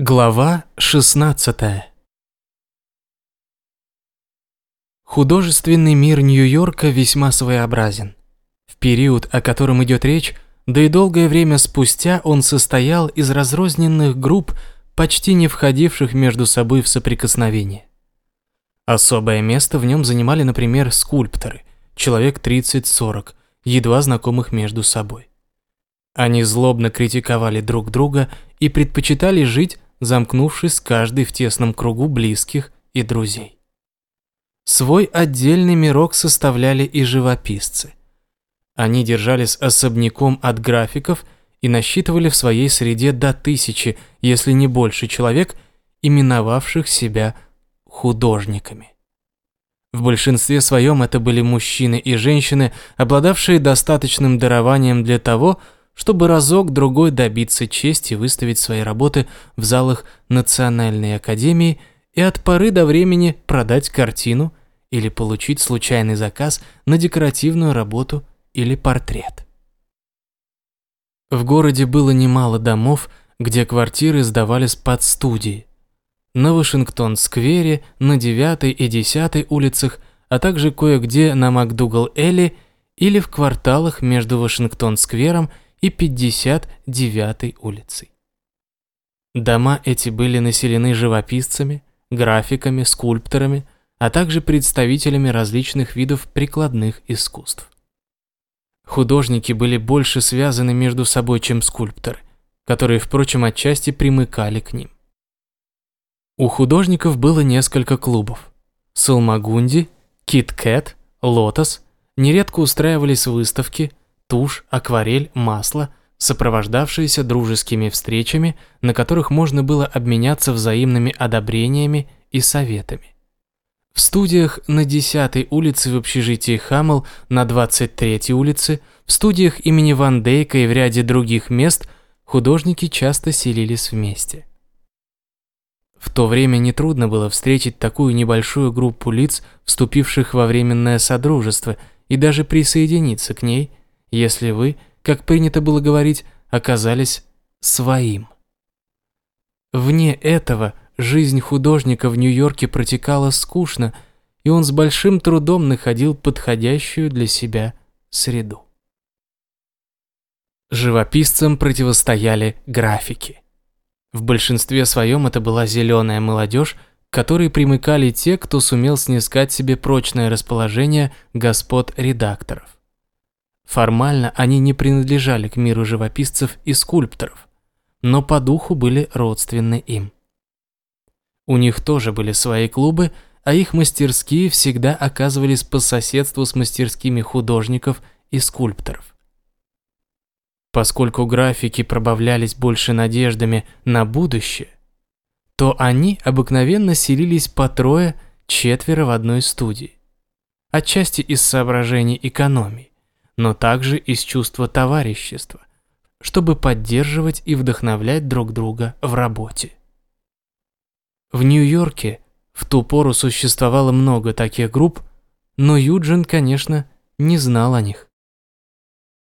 Глава 16 Художественный мир Нью-Йорка весьма своеобразен. В период, о котором идет речь, да и долгое время спустя он состоял из разрозненных групп, почти не входивших между собой в соприкосновение. Особое место в нем занимали, например, скульпторы, человек 30-40, едва знакомых между собой. Они злобно критиковали друг друга и предпочитали жить замкнувшись каждый в тесном кругу близких и друзей. Свой отдельный мирок составляли и живописцы. Они держались особняком от графиков и насчитывали в своей среде до тысячи, если не больше человек, именовавших себя художниками. В большинстве своем это были мужчины и женщины, обладавшие достаточным дарованием для того, чтобы чтобы разок-другой добиться чести выставить свои работы в залах Национальной Академии и от поры до времени продать картину или получить случайный заказ на декоративную работу или портрет. В городе было немало домов, где квартиры сдавались под студии. На Вашингтон-сквере, на 9 и 10 улицах, а также кое-где на МакДугал-Элли или в кварталах между Вашингтон-сквером и и 59-й улицей. Дома эти были населены живописцами, графиками, скульпторами, а также представителями различных видов прикладных искусств. Художники были больше связаны между собой, чем скульпторы, которые, впрочем, отчасти примыкали к ним. У художников было несколько клубов. Салмагунди, Кит-Кэт, Лотос нередко устраивались выставки, тушь, акварель, масло, сопровождавшиеся дружескими встречами, на которых можно было обменяться взаимными одобрениями и советами. В студиях на 10-й улице в общежитии Хаммел, на 23-й улице, в студиях имени Ван Дейка и в ряде других мест художники часто селились вместе. В то время нетрудно было встретить такую небольшую группу лиц, вступивших во временное содружество, и даже присоединиться к ней – если вы, как принято было говорить, оказались своим. Вне этого жизнь художника в Нью-Йорке протекала скучно, и он с большим трудом находил подходящую для себя среду. Живописцам противостояли графики. В большинстве своем это была зеленая молодежь, к которой примыкали те, кто сумел снискать себе прочное расположение господ редакторов. Формально они не принадлежали к миру живописцев и скульпторов, но по духу были родственны им. У них тоже были свои клубы, а их мастерские всегда оказывались по соседству с мастерскими художников и скульпторов. Поскольку графики пробавлялись больше надеждами на будущее, то они обыкновенно селились по трое-четверо в одной студии. Отчасти из соображений экономии но также из чувства товарищества, чтобы поддерживать и вдохновлять друг друга в работе. В Нью-Йорке в ту пору существовало много таких групп, но Юджин, конечно, не знал о них.